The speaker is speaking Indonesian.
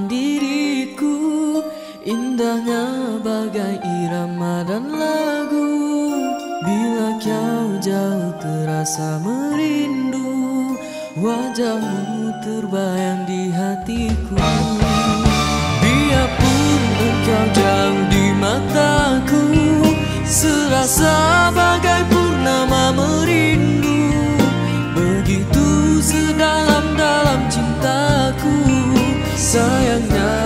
dalam diriku Indahnya bagai irama dan lagu. Bila kau jauh terasa merindu Wajahmu terbayang di hatiku. enough.